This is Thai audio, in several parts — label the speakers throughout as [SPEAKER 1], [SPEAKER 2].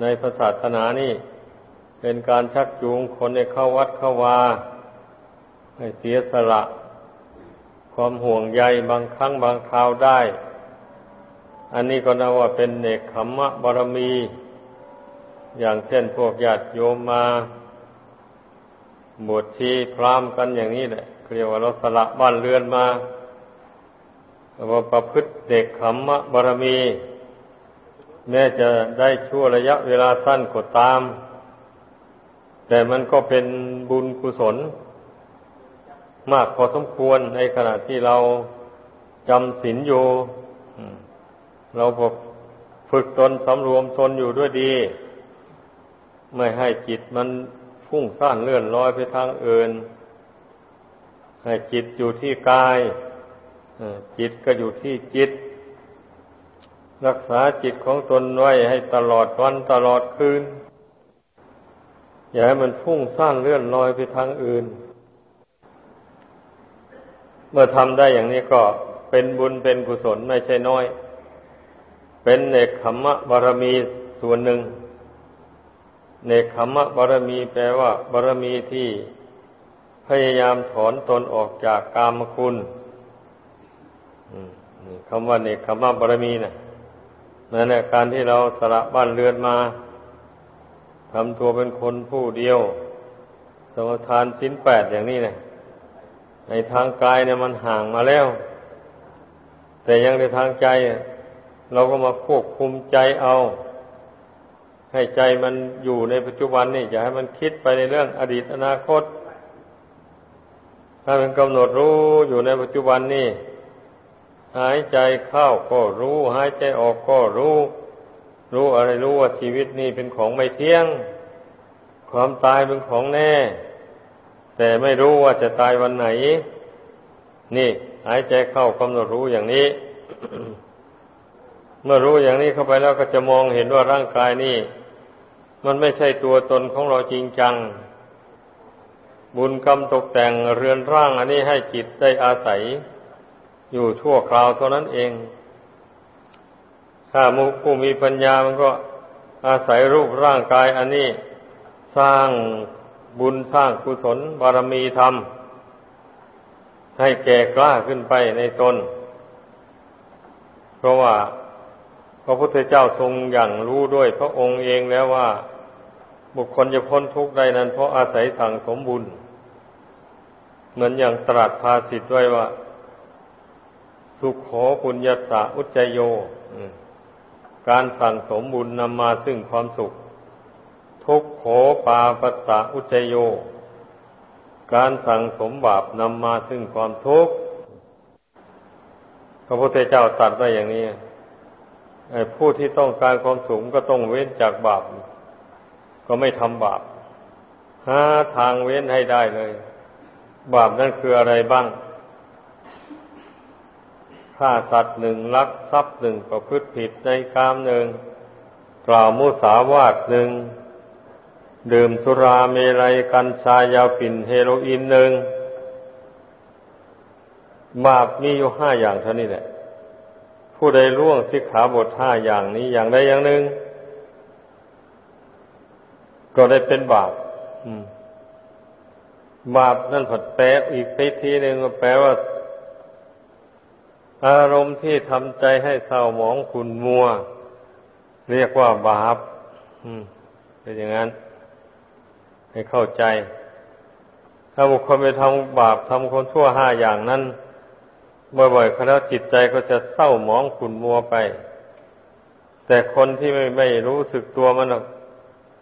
[SPEAKER 1] ในพระศาสนานี่ เป็นการชักจูงคนให้เข้าวัดเข้าวาให้เสียสละ ความห่วงใยบางครั้งบางคราวได้ อันนี้ก็นับว่าเป็นเนกขมมะบารมี อย่างเช่นพวกญาติโยมมาบวชชีพรามกันอย่างนี้แหละเรียกว่าเราสละบ้านเรือนมาว่าประพฤติเด็กขมมะบารมี แม้จะได้ชั่วระยะเวลาสั้นก็ตาม แต่มันก็เป็นบุญกุศล มากพอสมควรในขณะที่เราจำศีลอยู่เราฝึกตนสำรวมตนอยู่ด้วยดี ไม่ให้จิตมันฟุ้งซ่านเลื่อนลอยไปทางอื่น ให้จิตอยู่ที่กายจิตก็อยู่ที่จิต รักษาจิตของตนไว้ให้ตลอดวันตลอดคืน อย่าให้มันฟุ้งซ่านเลื่อนลอยไปทางอื่น เมื่อทำได้อย่างนี้ก็เป็นบุญเป็นกุศลไม่ใช่น้อย เป็นเอกขมมะบารมีส่วนหนึ่ง เนคขมะบารมีแปลว่าบารมีที่พยายามถอนตนออกจากกามคุณคำว่าเนคขมะบารมีนะ นั่นแหละการที่เราสละบ้านเรือนมาทำตัวเป็นคนผู้เดียว สมทานสินแปดอย่างนี้นะในทางกายเนี่ยมันห่างมาแล้ว แต่ยังในทางใจ เราก็มาควบคุมใจเอา ให้ใจมันอยู่ในปัจจุบันนี่อย่าให้มันคิดไปในเรื่องอดีตอนาคต ถ้ามันกำหนดรู้อยู่ในปัจจุบันนี่ หายใจเข้าก็รู้ หายใจออกก็รู้ รู้อะไรรู้ว่าชีวิตนี่เป็นของไม่เที่ยง ความตายเป็นของแน่ แต่ไม่รู้ว่าจะตายวันไหน นี่ หายใจเข้ากำหนดรู้อย่างนี้ เมื่อรู้อย่างนี้เข้าไปแล้วก็จะมองเห็นว่าร่างกายนี่ มันไม่ใช่ตัวตนของเราจริงจัง บุญกรรมตกแต่งเรือนร่างอันนี้ให้จิตได้อาศัย อยู่ชั่วคราวเท่านั้นเอง ถ้ามุผู้มีปัญญามันก็อาศัยรูปร่างกายอันนี้สร้างบุญสร้างกุศลบารมีธรรม ให้แก่กล้าขึ้นไปในตน เพราะว่าพระพุทธเจ้าทรงอย่างรู้ด้วยพระองค์เองแล้วว่า บุคคลจะพ้นทุกข์ได้นั้นเพราะอาศัยสั่งสมบุญ เหมือนอย่างตรัสภาสิทธ์ไว้ว่า สุขโขปุญญาสาอุจจโย การสั่งสมบุญนำมาซึ่งความสุข ทุกโขปาปัสสะอุจจโย การสั่งสมบาปนำมาซึ่งความทุกข์พระพุทธเจ้าตรัสไว้อย่างนี้ผู้ที่ต้องการความสูงก็ต้องเว้นจากบาป ก็ไม่ทำบาปหาทางเว้นให้ได้เลย บาปนั่นคืออะไรบ้าง ฆ่าสัตว์หนึ่งลักทรัพย์หนึ่งประพฤติผิดในกามหนึ่งกล่าวมุสาวาทหนึ่งดื่มสุราเมลัยกัญชายาฝิ่นเฮโรอีนหนึ่งบาปมีอยู่ห้าอย่างเท่านี้แหละ ผู้ใดล่วงสิกขาบทห้าอย่างนี้อย่างใดอย่างหนึ่ง ก็ได้เป็นบาปบาปนั่นผัดแปลอีกไปทีหนึ่งแปลว่า อารมณ์ที่ทำใจให้เศร้าหมองขุนมัว เรียกว่าบาปเป็นอย่างนั้น ให้เข้าใจ ถ้าบุคคลไปทำบาปทำคนชั่วห้าอย่างนั้นบ่อยๆคณะจิตใจก็จะเศร้าหมองขุนมัวไป แต่คนที่ไม่ไม่รู้สึกตัวมัน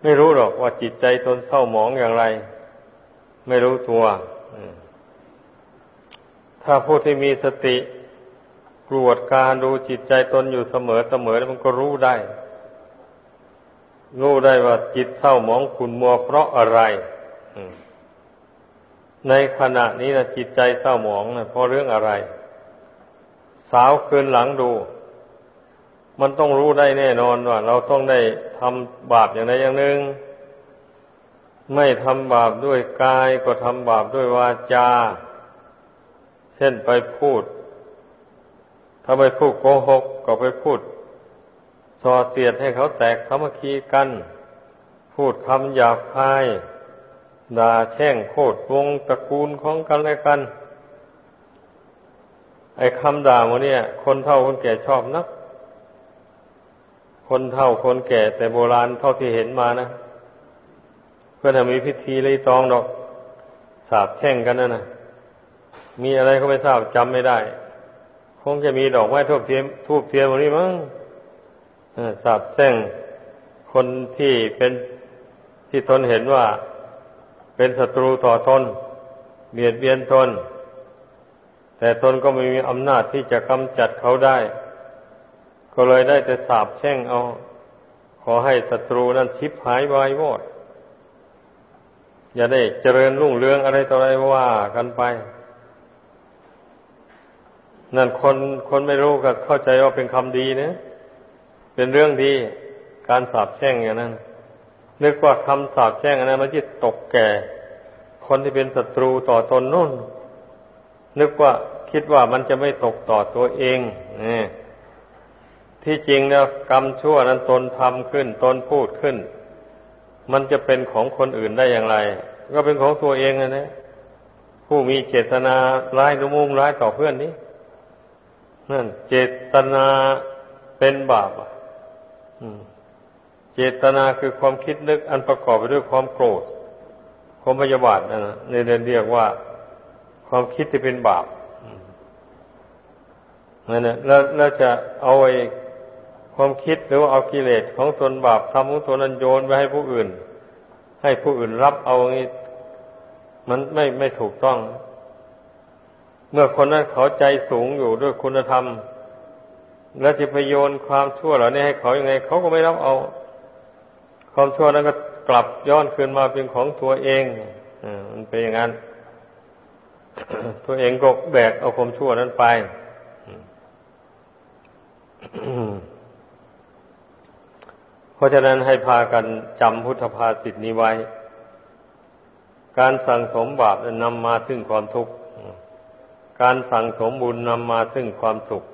[SPEAKER 1] ไม่รู้หรอกว่าจิตใจตนเศร้าหมองอย่างไร ไม่รู้ตัวถ้าผู้ที่มีสติ กรวดการดูจิตใจตนอยู่เสมอเสมอแล้วมันก็รู้ได้ รู้ได้ว่าจิตเศร้าหมองขุ่นมัวเพราะอะไรในขณะนี้นะจิตใจเศร้าหมองนะเพราะเรื่องอะไร สาวคืนหลังดู มันต้องรู้ได้แน่นอนว่า เราต้องได้ทำบาปอย่างใดอย่างหนึ่งไม่ทำบาปด้วยกายก็ทำบาปด้วยวาจา เช่นไปพูด ถ้าไปพูดโกหกก็ไปพูดส่อเสียดให้เขาแตกสามัคคีกัน พูดคำหยาบคายด่าแช่งโคตรวงตระกูลของกันและกัน ไอ้คำด่ามันเนี่ย คนเท่าคนแก่ชอบนัก คนเท่าคนแก่แต่โบราณเท่าที่เห็นมานะ เพื่อทำมีพิธีเลยตองดอก สาบแช่งกันนั่นนะมีอะไรเขาไม่ทราบจำไม่ได้ คงจะมีดอกไม้ทูบเทียมทูบเทียมวันนี้มั้งสาบแช่งคนที่เป็นที่ตนเห็นว่า เป็นศัตรูต่อตนเบียดเบียนตนแต่ตนก็ไม่มีอำนาจที่จะกำจัดเขาได้ ก็เลยได้แต่สาบแช่งเอา ขอให้ศัตรูนั้นชิบหายวายวอดอย่าได้เจริญรุ่งเรืองอะไรต่ออะไรว่ากันไป นั่นคนคนไม่รู้ก็เข้าใจว่าเป็นคำดีนะ เป็นเรื่องดีการสาบแช่งอย่างนั้น นึกว่าคำสาบแช่งอันนั้นมันจะตกแก่ คนที่เป็นศัตรูต่อตนนู่น นึกว่าคิดว่ามันจะไม่ตกต่อตัวเองนี่ที่จริงแล้วกรรมชั่วนั้นตนทำขึ้น ตนพูดขึ้น มันจะเป็นของคนอื่นได้อย่างไร ก็เป็นของตัวเองนะเนี่ยผู้มีเจตนาร้ายนุมุ่งร้ายต่อเพื่อนนี้ นั่นเจตนาเป็นบาปเจตนาคือความคิดนึกอันประกอบไปด้วยความโกรธความพยาบาทนั่นนะในเรียนเรียกว่า ความคิดที่เป็นบาปนั่นแหละแล้วแล้วจะเอาไอ้ความคิดหรือว่าเอากิเลสของตนบาปทำของตนนั้นโยนไปให้ผู้อื่น ให้ผู้อื่นรับเอาอย่างนี้มันไม่ไม่ถูกต้อง เมื่อคนนั้นเขาใจสูงอยู่ด้วยคุณธรรม แล้วจะไปโยนความชั่วเหล่านี้ให้เขายัางไง เขาก็ไม่รับเอา ความชั่วนั้นก็กลับย้อนคืนมาเป็นของตัวเองอมันเป็นอย่างนั้น ตัวเองก็แบกเอาความชั่วนั้นไปเพราะฉะนั้นให้พากันจำพุทธภาษิตนี้ไว้ การสั่งสมบาปนำมาซึ่งความทุกข์ การสั่งสมบุญนำมาซึ่งความสุข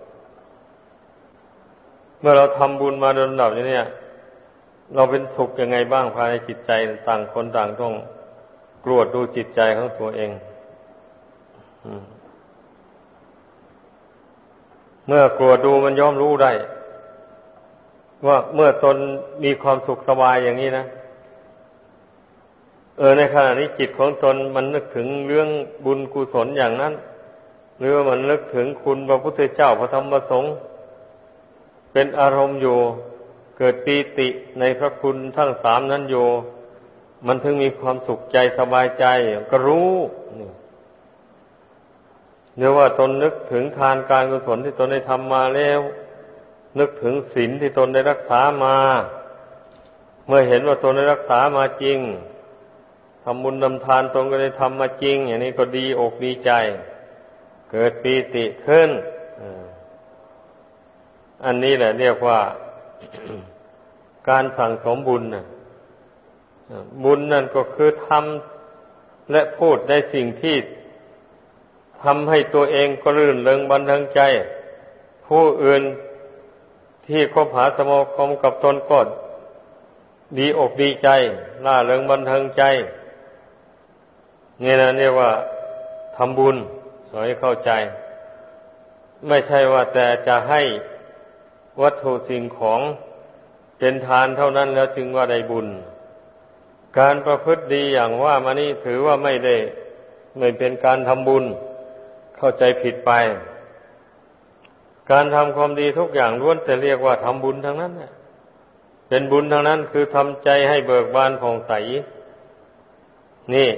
[SPEAKER 1] เมื่อเราทำบุญมาโดยลำดับนี้เนี่ย เราเป็นสุขยังไงบ้างภายในจิตใจต่างคนต่างต้องกรวดดูจิตใจของตัวเองเมื่อกรวดดูมันย่อมรู้ได้ ว่าเมื่อตนมีความสุขสบายอย่างนี้นะ เออในขณะนี้จิตของตนมันนึกถึงเรื่องบุญกุศลอย่างนั้น หรือว่ามันนึกถึงคุณพระพุทธเจ้าพระธรรมพระสงฆ์เป็นอารมณ์อยู่ เกิดปีติในพระคุณทั้งสามนั้นอยู่ มันถึงมีความสุขใจสบายใจก็รู้เนื่อว่าตนนึกถึงทานการกุศลที่ตนได้ทำมาแล้ว นึกถึงศีลที่ตนได้รักษามา เมื่อเห็นว่าตนได้รักษามาจริงทำบุญนำทานตนก็ได้ทำมาจริง อย่างนี้ก็ดีอกดีใจ เกิดปีติขึ้นอันนี้แหละเรียกว่าการสั่งสมบุญนะบุญนั่นก็คือทำและพูดในสิ่งที่ทำให้ตัวเองก็รื่นเริงบันเทิงใจ ผู้อื่นที่คบหาสมาคมกับตนก็ดีอกดีใจล่าเริงบันเทิงใจนี่นะเรียกว่าทำบุญ ขอให้เข้าใจ ไม่ใช่ว่าแต่จะให้วัตถุสิ่งของเป็นทานเท่านั้นแล้วจึงว่าได้บุญ การประพฤติดีอย่างว่ามานี่ถือว่าไม่ได้ไม่เป็นการทำบุญ เข้าใจผิดไป การทำความดีทุกอย่างล้วนแต่เรียกว่าทำบุญทั้งนั้นเป็นบุญทั้งนั้นคือทำใจให้เบิกบานผ่องใส นี่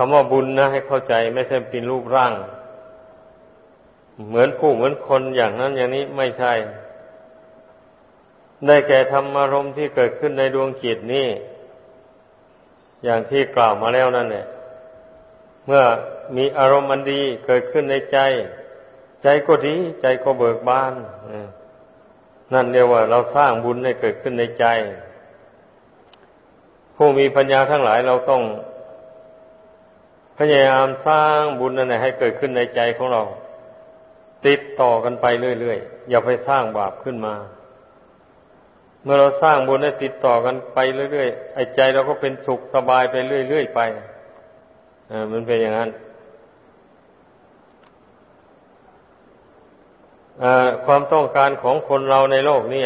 [SPEAKER 1] คำว่าบุญนะให้เข้าใจไม่ใช่เป็นรูปร่าง เหมือนผู้เหมือนคนอย่างนั้นอย่างนี้ไม่ใช่ ได้แก่ธรรมารมที่เกิดขึ้นในดวงจิตนี่อย่างที่กล่าวมาแล้วนั่นเนี่ยเมื่อมีอารมณ์อันดีเกิดขึ้นในใจ ใจก็ดี ใจก็เบิกบานนั่นเรียกว่าเราสร้างบุญให้เกิดขึ้นในใจ ผู้มีปัญญาทั้งหลายเราต้อง พยายามสร้างบุญนั่นให้เกิดขึ้นในใจของเรา ติดต่อกันไปเรื่อยๆอย่าไปสร้างบาปขึ้นมา เมื่อเราสร้างบุญได้ติดต่อกันไปเรื่อยๆไอ้ใจเราก็เป็นสุขสบายไปเรื่อยๆไปอ่ามันเป็นอย่างนั้นความต้องการของคนเราในโลกนี้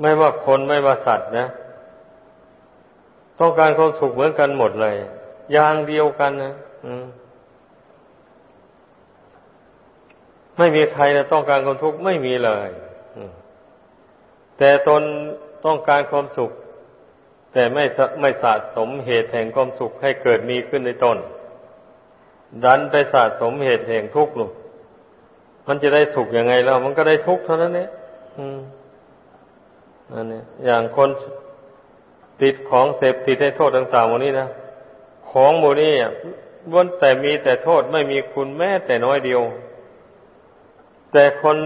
[SPEAKER 1] ไม่ว่าคนไม่ว่าสัตว์นะ ต้องการความสุขเหมือนกันหมดเลย อย่างเดียวกันนะไม่มีใครนะต้องการความทุกข์ไม่มีเลยแต่ตนต้องการความสุข แต่ไม่ไม่สะสมเหตุแห่งความสุขให้เกิดมีขึ้นในตน ดันไปสะสมเหตุแห่งทุกข์หนุมันจะได้สุขยังไงแล้ว มันก็ได้ทุกข์เท่านั้นเนี่ยอันนี้อย่างคนติดของเสพติดให้โทษต่างๆวันนี้นะ ของโมนี้วันแต่มีแต่โทษไม่มีคุณแม้แต่น้อยเดียว แต่คน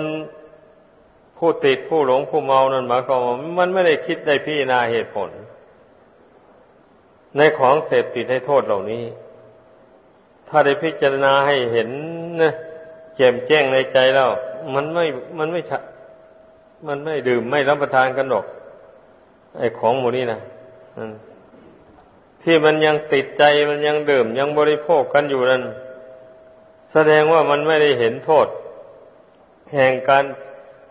[SPEAKER 1] ผู้ติดผู้หลงผู้เมานั่นหมายความว่ามันไม่ได้คิดได้พิจารณาเหตุผล ในของเสพติดให้โทษเหล่านี้ ถ้าได้พิจารณาให้เห็นนะแจ่มแจ้งในใจแล้ว มันไม่มันไม่ชะมันไม่ดื่มไม่รับประทานกันหรอกไอ้ของหมูนี้นะ ที่มันยังติดใจมันยังดื่มยังบริโภคกันอยู่นั้น แสดงว่ามันไม่ได้เห็นโทษ แห่งการ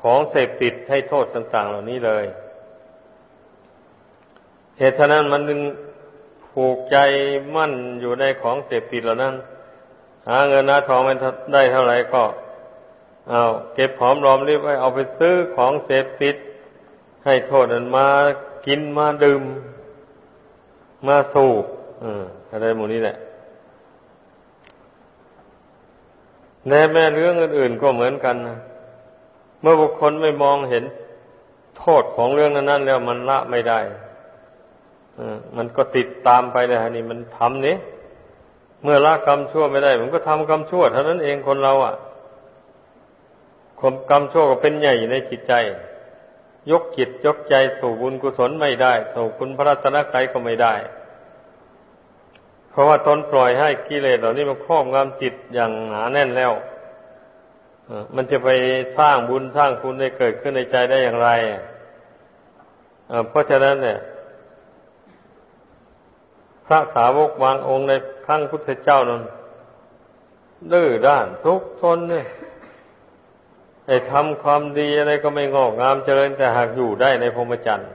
[SPEAKER 1] ของเสพติดให้โทษต่าง ๆ เหล่านี้เลย เหตุฉะนั้นมันจึงผูกใจมั่นอยู่ในของเสพติดเหล่านั้น หาเงินหาทองมันได้เท่าไหร่ก็เอาเก็บหอมรอมริบไว้เอาไปซื้อของเสพติด ให้โทษนั้นมากินมาดื่ม มาสูบอะไรหมู่นี้แหละแน่แม่เรื่องอื่นๆก็เหมือนกันนะเมื่อบุคคลไม่มองเห็นโทษของเรื่องนั้นๆแล้วมันละไม่ได้มันก็ติดตามไปเลยฮะนี่มันทำนี้เมื่อละกรรมชั่วไม่ได้ มันก็ทำกรรมชั่วเท่านั้นเองคนเราอะความกรรมชั่วก็เป็นใหญ่ในจิตใจ ยกจิตยกใจสู่บุญกุศลไม่ได้ สู่คุณพระรัตนตรัยก็ไม่ได้ เพราะว่าตนปล่อยให้กิเลสเหล่านี้มันครอบงำจิตอย่างหนาแน่นแล้วมันจะไปสร้างบุญสร้างคุณได้เกิดขึ้นในใจได้อย่างไรเพราะฉะนั้นเนี่ย พระสาวกบางองค์ในครั้งพุทธเจ้านั้นดื้อด้านทุกทนเนี่ย ไอ้ทำความดีอะไรก็ไม่งอกงามเจริญ แต่หากอยู่ได้ในพรหมจรรย์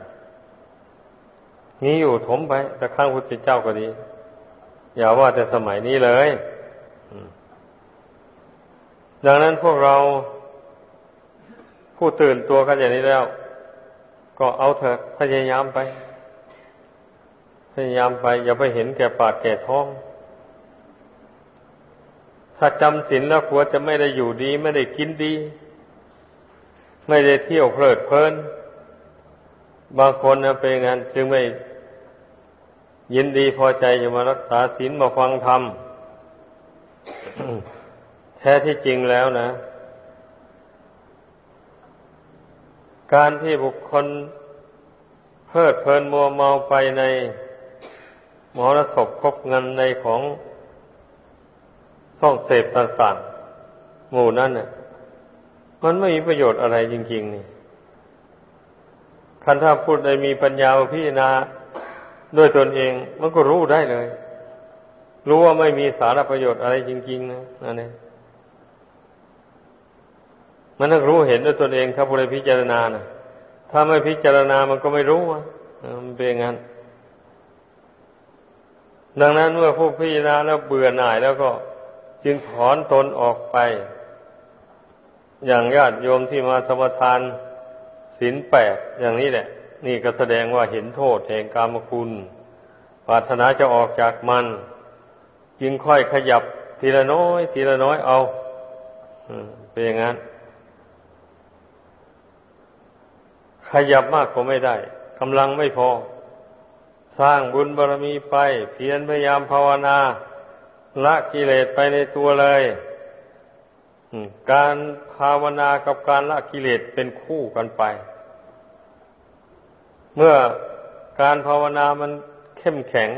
[SPEAKER 1] นี้อยู่ถมไปแต่ครั้งพุทธเจ้าก็ดี อย่าว่าแต่สมัยนี้เลย ดังนั้นพวกเราผู้ตื่นตัวกันอย่างนี้แล้ว ก็เอาเถอะพยายามไป พยายามไป อย่าไปเห็นแก่ปากแก่ท้อง ถ้าจำศีลแล้วกลัวจะไม่ได้อยู่ดี ไม่ได้กินดี ไม่ได้เที่ยวเพลิดเพลิน บางคนนะเป็นงั้นจึงไม่ยินดีพอใจจะมารักษาศีลมาฟังธรรมแท้ที่จริงแล้วนะ การที่บุคคลเพลิดเพลินมัวเมาไปในมรสพคบเงินในของซ่องเสพต่างๆหมู่นั้นเนี่ย มันไม่มีประโยชน์อะไรจริง ๆ นี่คันถ้าพูดได้มีปัญญาพิจารณาด้วยตนเอง มันก็รู้ได้เลย รู้ว่าไม่มีสาระประโยชน์อะไรจริง ๆ นะนั่นเองมันต้องรู้เห็นด้วยตนเองถ้าผู้ใดพิจารณานะถ้าไม่พิจารณามันก็ไม่รู้ว่ามันเป็นงั้น ดังนั้นเมื่อผู้พิจารณาแล้วเบื่อหน่ายแล้วก็ จึงถอนตนออกไป อย่างญาติโยมที่มาสมทานศีลแปดอย่างนี้แหละ นี่ก็แสดงว่าเห็นโทษแห่งกามคุณปรารถนาจะออกจากมัน จึงค่อยขยับทีละน้อย ทีละน้อยเอาเป็นอย่างนั้น ขยับมากก็ไม่ได้กำลังไม่พอ สร้างบุญบารมีไป เพียรพยายามภาวนา ละกิเลสไปในตัวเลย การภาวนากับการละกิเลสเป็นคู่กันไป เมื่อการภาวนามันเข้มแข็ง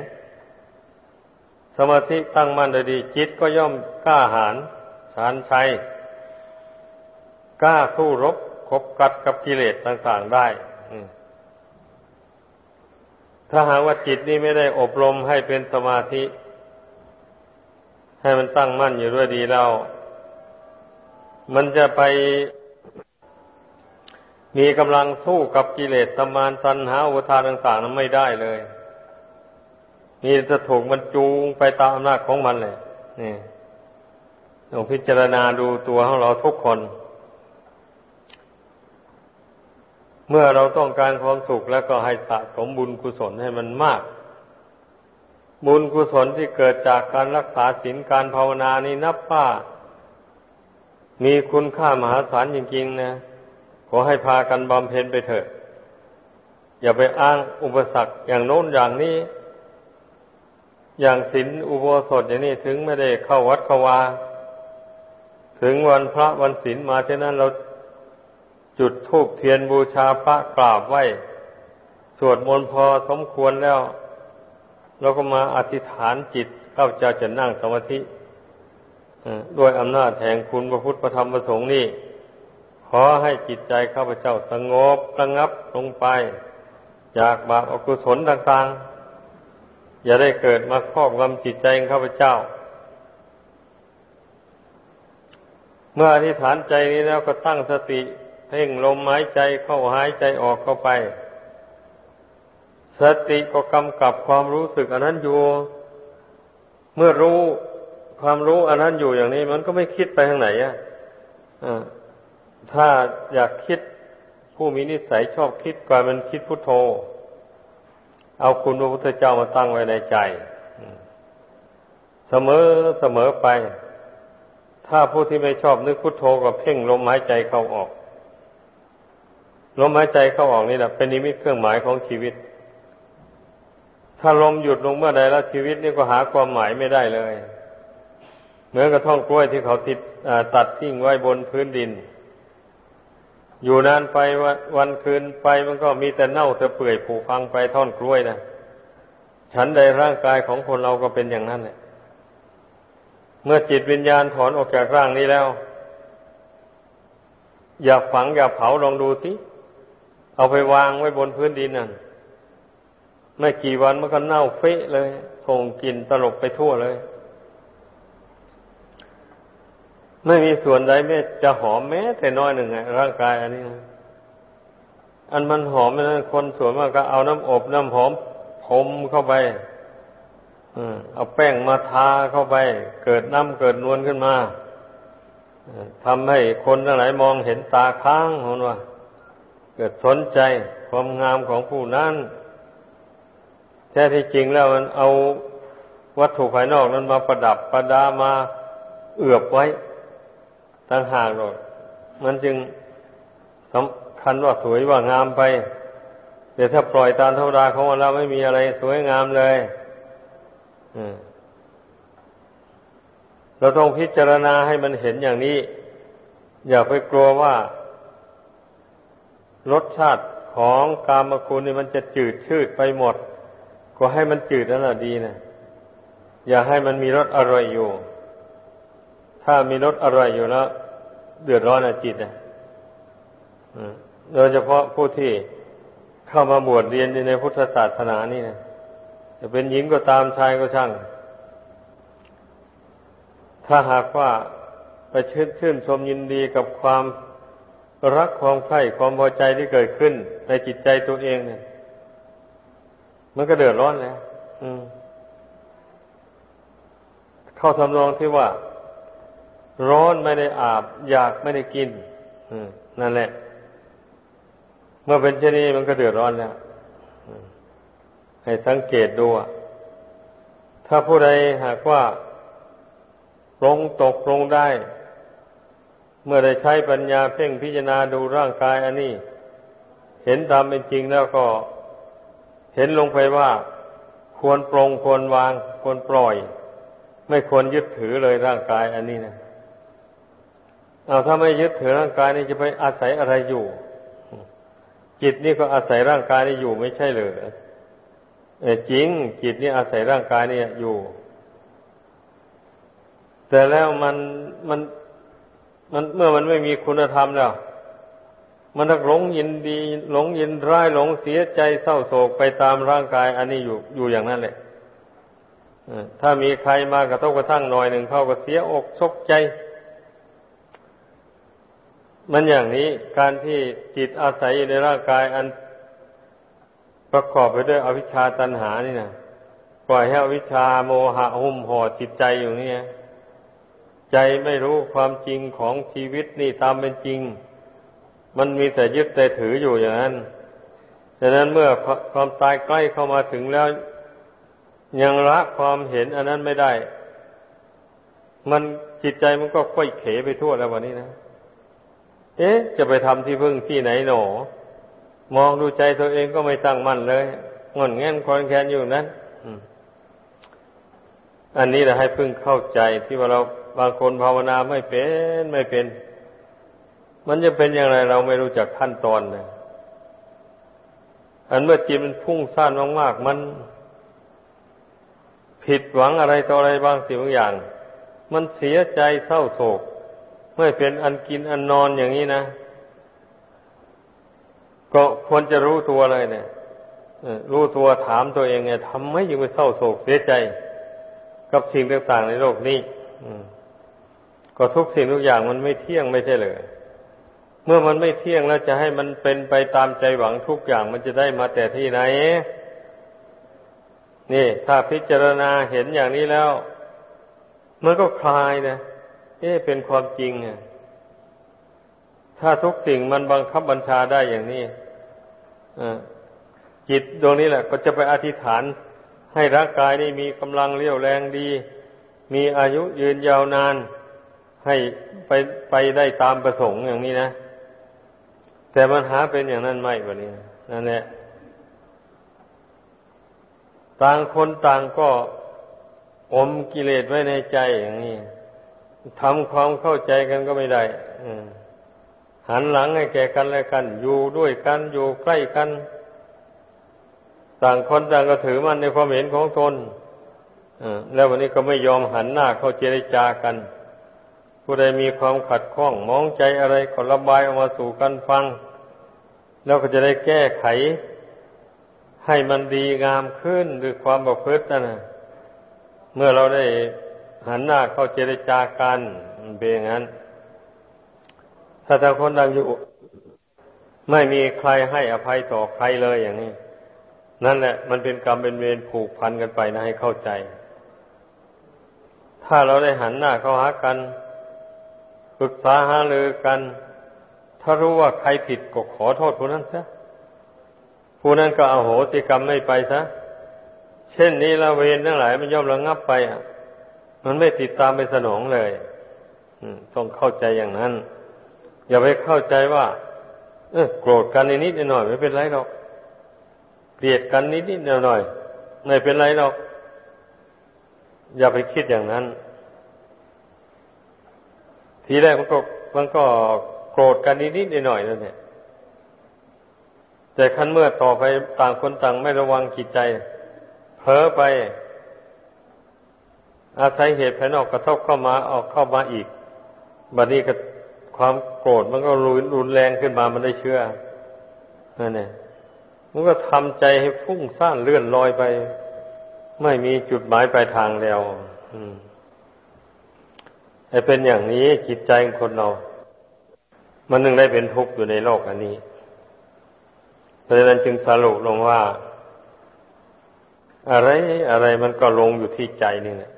[SPEAKER 1] สมาธิตั้งมั่นดี จิตก็ย่อมกล้าหาญชานชัยกล้าสู้รบคบกัดกับกิเลสต่างๆได้ถ้าหากว่าจิตนี้ไม่ได้อบรมให้เป็นสมาธิ ให้มันตั้งมั่นอยู่ด้วยดีแล้ว มันจะไปมีกำลังสู้กับกิเลสสมานตัณหาอุทานต่างๆนั้นไม่ได้เลยนี่จะถูกมันจูงไปตามอำนาจของมันเลยนี่ลองพิจารณาดูตัวของเราทุกคน เมื่อเราต้องการความสุขแล้วก็ให้สะสมบุญกุศลให้มันมาก บุญกุศลที่เกิดจากการรักษาศีลการภาวนานี้นับว่า มีคุณค่ามหาศาลจริงๆนะขอให้พากันบำเพ็ญไปเถอะ อย่าไปอ้างอุปสรรคอย่างโน้นอย่างนี้ อย่างศีลอุโบสถอย่างนี้ถึงไม่ได้เข้าวัดเข้าวาถึงวันพระวันศีลมาเช่นนั้นเราจุดธูปเทียนบูชาพระกราบไหว้สวดมนต์พอสมควรแล้ว เราก็มาอธิษฐานจิตเข้าจจะนั่งสมาธิ ด้วยอำนาจแห่งคุณพระพุทธพระธรรมพระสงฆ์นี่ขอให้จิตใจข้าพเจ้าสงบระงับลงไป จากบาปอกุศลต่างๆ อย่าได้เกิดมาครอบงำจิตใจของข้าพเจ้า เมื่ออธิษฐานใจนี้แล้วก็ตั้งสติเพ่งลมหายใจเข้าหายใจออกเข้าไป สติก็กำกับความรู้สึกอันนั้นอยู่ เมื่อรู้ ความรู้อันนั้นอยู่อย่างนี้ มันก็ไม่คิดไปทางไหนอะถ้าอยากคิดผู้มีนิสัยชอบคิดก่อนมันคิดพุทโธ เอาคุณพระพุทธเจ้ามาตั้งไว้ในใจ เสมอเสมอไป ถ้าผู้ที่ไม่ชอบนึกพุทโธก็เพ่งลมหายใจเข้าออก ลมหายใจเข้าออกนี่แหละเป็นนิมิตเครื่องหมายของชีวิต ถ้าลมหยุดลงเมื่อใดแล้วชีวิตนี่ก็หาความหมายไม่ได้เลย เหมือนกระท่องกล้วยที่เขาติดตัดทิ้งไว้บนพื้นดิน อยู่นานไปวันคืนไปมันก็มีแต่เน่าแต่เปื่อยผุพังไปท่อนกล้วยนะฉันใดร่างกายของคนเราก็เป็นอย่างนั้นแหละเมื่อจิตวิญญาณถอนออกจากร่างนี้แล้ว อย่าฝังอย่าเผาลองดูสิเอาไปวางไว้บนพื้นดินนั่นไม่กี่วันมันก็เน่าเฟะเลยส่งกลิ่นตลบไปทั่วเลย ไม่มีส่วนใดไม่จะหอมแม้แต่น้อยหนึ่งไงร่างกายอันนี้นะอันมันหอมนั้นคนส่วนมากก็เอาน้ำอบน้ำหอมพรมเข้าไปเอาแป้งมาทาเข้าไป เกิดน้ำเกิดนวลขึ้นมาทำให้คนทั้งหลายมองเห็นตาค้างคนว่า เกิดสนใจความงามของผู้นั้นแท้ที่จริงแล้วมันเอาวัตถุภายนอกนั้นมาประดับประดามาเอือบไว้ ต่างหากหรอกมันจึงสำคัญว่าสวยว่างามไปแต่ถ้าปล่อยตามธรรมดาของเราไม่มีอะไรสวยงามเลยเราต้องพิจารณาให้มันเห็นอย่างนี้ อย่าไปกลัวว่ารสชาติของกามคุณนี่มันจะจืดชืดไปหมด ก็ให้มันจืดนั่นแหละดีนะอย่าให้มันมีรสอร่อยอยู่ ถ้ามีรสอร่อยอยู่แล้ว เดือดร้อนจิตนะโดยเฉพาะผู้ที่เข้ามาบวชเรียนในพุทธศาสนานี่นะจะเป็นหญิงก็ตามชายก็ช่าง ถ้าหากว่าไปชื่นชื่นชมยินดีกับความรักความใคร่ความพอใจที่เกิดขึ้น ในจิตใจตัวเองเนี่ยมันก็เดือดร้อนแล้วเข้าทำนองที่ว่า ร้อนไม่ได้อาบ อยากไม่ได้กินนั่นแหละ เมื่อเป็นเช่นนี้มันก็เดือดร้อนแล้วให้สังเกตดูถ้าผู้ใดหากว่าลงตกลงได้ เมื่อได้ใช้ปัญญาเพ่งพิจารณาดูร่างกายอันนี้ เห็นตามเป็นจริงแล้วก็ เห็นลงไปว่า ควรปรงควรวาง ควรปล่อย ไม่ควรยึดถือเลยร่างกายอันนี้นะ เอาถ้าไม่ยึดถือร่างกายนี่จะไปอาศัยอะไรอยู่ จิตนี่ก็อาศัยร่างกายนี่อยู่ไม่ใช่เลยเอจริง จิตนี่อาศัยร่างกายนี่อยู่ แต่แล้วมันมันมันเมื่อมันไม่มีคุณธรรมแล้ว มันหลงยินดีหลงยินร้ายหลงเสียใจเศร้าโศกไปตามร่างกาย อันนี้อยู่อยู่อย่างนั้นแหละถ้ามีใครมากระทบกระทั่งหน่อยหนึ่งเข้าก็เสียอกชกใจ มันอย่างนี้การที่จิตอาศัยอยู่ในร่างกายอันประกอบไปด้วยอวิชชาตันหานี่นะปล่อยให้อวิชชาโมหะหุ้มห่อจิตใจอยู่นี่ใจไม่รู้ความจริงของชีวิตนี่ตามเป็นจริง มันมีแต่ยึดแต่ถืออยู่อย่างนั้นดังนั้นเมื่อความตายใกล้เข้ามาถึงแล้ว ยังละความเห็นอันนั้นไม่ได้ มันจิตใจมันก็ค่อยเขไปทั่วแล้ววันนี้นะ เอ๊ะ จะไปทำที่พึ่งที่ไหนหนอ มองดูใจตัวเองก็ไม่ตั้งมั่นเลยงอนแง่นคอนแคนอยู่นั้นอันนี้เราให้พึ่งเข้าใจที่ว่าเราบางคนภาวนาไม่เป็นไม่เป็น มันจะเป็นอย่างไรเราไม่รู้จักขั้นตอนเลยอันเมื่อจิตมันพุ่งซ่านมากๆมันผิดหวังอะไรต่ออะไรบางสิ่งบางอย่าง มันเสียใจเศร้าโศก ไม่เป็นอันกินอันนอนอย่างนี้นะก็ควรจะรู้ตัวเลยเนี่ยรู้ตัวถามตัวเองไงทำไมยังไปเศร้าโศกเสียใจ กับสิ่งต่างๆในโลกนี้ก็ทุกสิ่งทุกอย่างมันไม่เที่ยงไม่ใช่เลยเมื่อมันไม่เที่ยงแล้วจะให้มันเป็นไปตามใจหวังทุกอย่างมันจะได้มาแต่ที่ไหน นี่ ถ้าพิจารณาเห็นอย่างนี้แล้วมันก็คลายนะ เอ๊ะเป็นความจริงอะถ้าทุกสิ่งมันบังคับบัญชาได้อย่างนี้จิตดวงนี้แหละ ก็จะไปอธิษฐาน ให้ร่างกายนี้มีกำลังเรี่ยวแรงดี มีอายุยืนยาวนาน ให้ไปไปได้ตามประสงค์อย่างนี้นะ แต่ปัญหาเป็นอย่างนั้นไม่วันนี้นั่นแหละต่างคนต่างก็อมกิเลสไว้ในใจอย่างนี้ ทำความเข้าใจกันก็ไม่ได้หันหลังให้แก่กันและกัน อยู่ด้วยกันอยู่ใกล้กัน ต่างคนต่างก็ถือมันในความเห็นของตนแล้ววันนี้ก็ไม่ยอมหันหน้าเข้าเจรจากัน ผู้ใดมีความขัดข้องมองใจอะไรก็ระบายออกมาสู่กันฟัง แล้วก็จะได้แก้ไข ให้มันดีงามขึ้นด้วยความประพฤตินั่นนะเมื่อเราได้ หันหน้าเข้าเจรจากันเป็นอย่างนั้น ถ้าแต่คนดังอยู่ ไม่มีใครให้อภัยต่อใครเลยอย่างนี้ นั่นแหละ มันเป็นกรรมเป็นเวรผูกพันกันไปนะให้เข้าใจ ถ้าเราได้หันหน้าเข้าหากันปรึกษาหารือกัน ถ้ารู้ว่าใครผิดก็ขอโทษผู้นั้นซะผู้นั้นก็เอาโหสิกรรมไม่ไปซะเช่นนี้ละเวรทั้งหลายมันย่อมระงับไปอะ มันไม่ติดตามไปสนองเลยต้องเข้าใจอย่างนั้น อย่าไปเข้าใจว่า เออโกรธกันนิดหน่อยไม่เป็นไรหรอกเกลียดกันนิดนิดหน่อยหน่อยไม่เป็นไรหรอก อย่าไปคิดอย่างนั้น ทีแรกมันก็มันก็โกรธกันนิดๆหน่อยๆนั่นแหละแต่ขั้นเมื่อต่อไปต่างคนต่างไม่ระวังจิตใจเผลอไป อาศัยเหตุภายนอกกระทบเข้ามาออกเข้ามาอีก บัดนี้ก็ความโกรธมันก็รุนแรงขึ้นมามันได้เชื่อนั่นเองมันก็ทำใจให้ฟุ้งซ่านเลื่อนลอยไป ไม่มีจุดหมายปลายทางแล้ว อืมให้เป็นอย่างนี้จิตใจของคนเรา มันนึงได้เป็นทุกข์อยู่ในโลกอันนี้ เพราะฉะนั้นจึงสรุปลงว่า อะไรอะไรมันก็ลงอยู่ที่ใจนี่แหละ